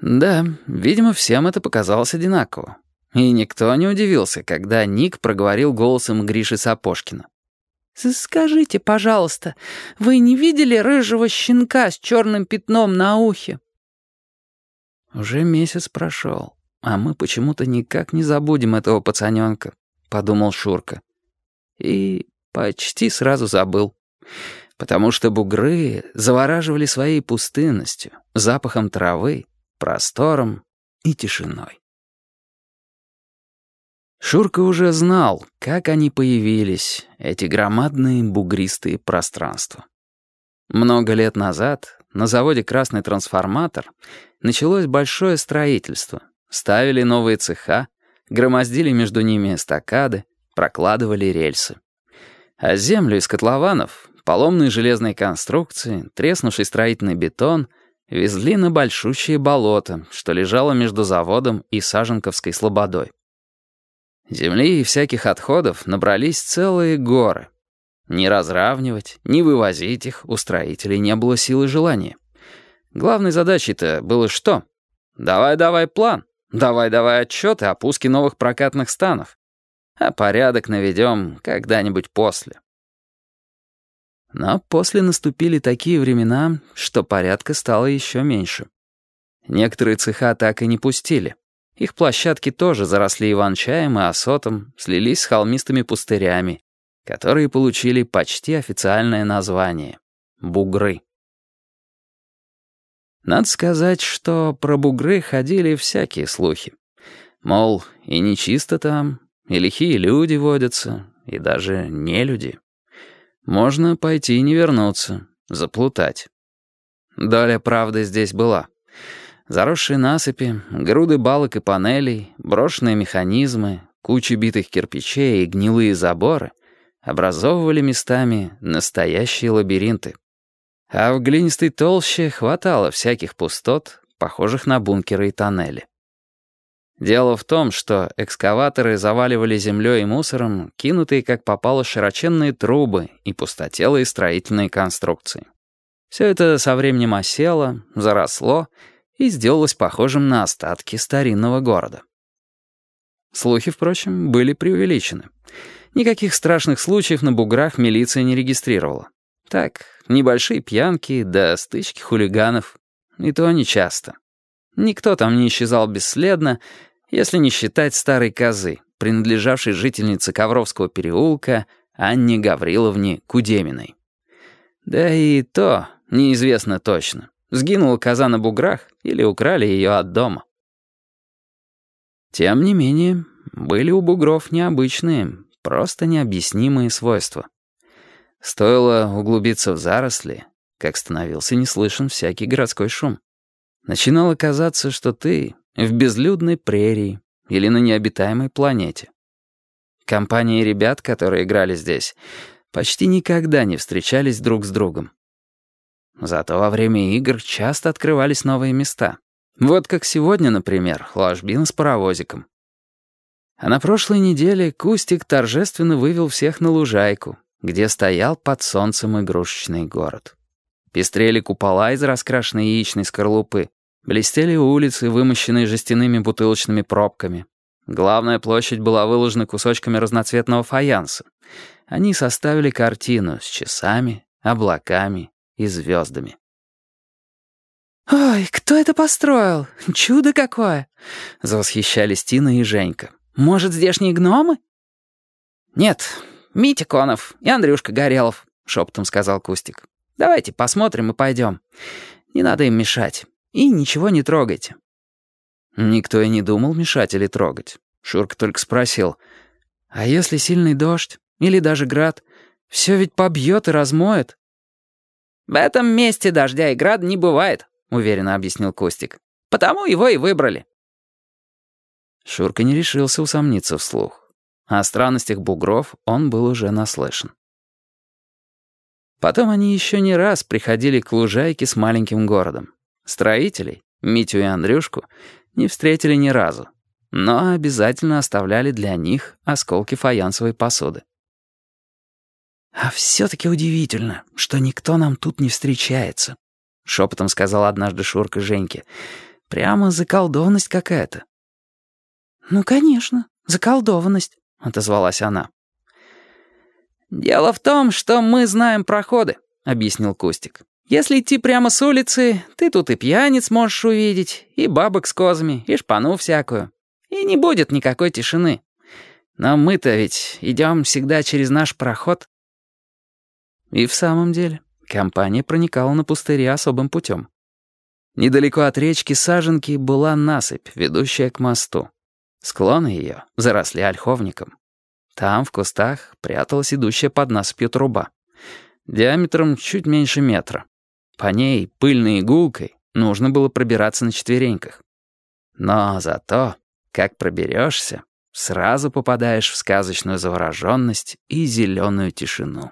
Да, видимо, всем это показалось одинаково. И никто не удивился, когда Ник проговорил голосом Гриши Сапожкина. «Скажите, пожалуйста, вы не видели рыжего щенка с черным пятном на ухе?» «Уже месяц прошел, а мы почему-то никак не забудем этого пацаненка», — подумал Шурка. И почти сразу забыл. Потому что бугры завораживали своей пустынностью, запахом травы, простором и тишиной. Шурка уже знал, как они появились, эти громадные бугристые пространства. Много лет назад на заводе «Красный трансформатор» началось большое строительство. Ставили новые цеха, громоздили между ними эстакады, прокладывали рельсы. А землю из котлованов, поломные железные конструкции, треснувший строительный бетон везли на большущее болото, что лежало между заводом и Саженковской слободой. Земли и всяких отходов набрались целые горы. Ни разравнивать, ни вывозить их у строителей не было силы и желания. Главной задачей-то было что? Давай-давай план, давай-давай отчеты о пуске новых прокатных станов. А порядок наведем когда-нибудь после. Но после наступили такие времена, что порядка стало еще меньше. Некоторые цеха так и не пустили. Их площадки тоже заросли иван-чаем и осотом, слились с холмистыми пустырями, которые получили почти официальное название — бугры. Надо сказать, что про бугры ходили всякие слухи. Мол, и нечисто там, и лихие люди водятся, и даже не люди. Можно пойти и не вернуться, заплутать. Доля правды здесь была. Заросшие насыпи, груды балок и панелей, брошенные механизмы, кучи битых кирпичей и гнилые заборы образовывали местами настоящие лабиринты. А в глинистой толще хватало всяких пустот, похожих на бункеры и тоннели. Дело в том, что экскаваторы заваливали землей и мусором, кинутые как попало широченные трубы и пустотелые строительные конструкции. Все это со временем осело, заросло и сделалось похожим на остатки старинного города. Слухи, впрочем, были преувеличены. Никаких страшных случаев на буграх милиция не регистрировала. Так, небольшие пьянки да стычки хулиганов. И то нечасто. Никто там не исчезал бесследно, если не считать старой козы, принадлежавшей жительнице Ковровского переулка Анне Гавриловне Кудеминой. Да и то неизвестно точно, сгинула коза на буграх или украли ее от дома. Тем не менее, были у бугров необычные, просто необъяснимые свойства. Стоило углубиться в заросли, как становился неслышен всякий городской шум. Начинало казаться, что ты в безлюдной прерии или на необитаемой планете. Компании ребят, которые играли здесь, почти никогда не встречались друг с другом. Зато во время игр часто открывались новые места. Вот как сегодня, например, ложбина с паровозиком. А на прошлой неделе Кустик торжественно вывел всех на лужайку, где стоял под солнцем игрушечный город. Пестрели купола из раскрашенной яичной скорлупы, Блестели улицы, вымощенные жестяными бутылочными пробками. Главная площадь была выложена кусочками разноцветного фаянса. Они составили картину с часами, облаками и звездами. «Ой, кто это построил? Чудо какое!» — завосхищались Тина и Женька. «Может, здешние гномы?» «Нет, Митя Конов и Андрюшка Горелов», — шепотом сказал Кустик. «Давайте посмотрим и пойдем. Не надо им мешать. И ничего не трогайте». Никто и не думал мешать или трогать. Шурка только спросил, «А если сильный дождь или даже град, все ведь побьет и размоет?» «В этом месте дождя и града не бывает», — уверенно объяснил Костик. «Потому его и выбрали». Шурка не решился усомниться вслух. О странностях бугров он был уже наслышан. Потом они еще не раз приходили к лужайке с маленьким городом. Строителей, Митю и Андрюшку, не встретили ни разу, но обязательно оставляли для них осколки фаянсовой посуды. «А все-таки удивительно, что никто нам тут не встречается», — шепотом сказал однажды Шурка Женьке. Прямо заколдованность какая-то». «Ну, конечно, заколдованность», — отозвалась она. «Дело в том, что мы знаем проходы», — объяснил Кустик. «Если идти прямо с улицы, ты тут и пьяниц можешь увидеть, и бабок с козами, и шпану всякую. И не будет никакой тишины. Но мы-то ведь идем всегда через наш проход». И в самом деле, компания проникала на пустыре особым путем. Недалеко от речки Саженки была насыпь, ведущая к мосту. Склоны ее заросли ольховником. Там, в кустах, пряталась идущая под насыпью труба. Диаметром чуть меньше метра. По ней, пыльной игулкой, нужно было пробираться на четвереньках. Но зато, как проберешься, сразу попадаешь в сказочную завороженность и зеленую тишину.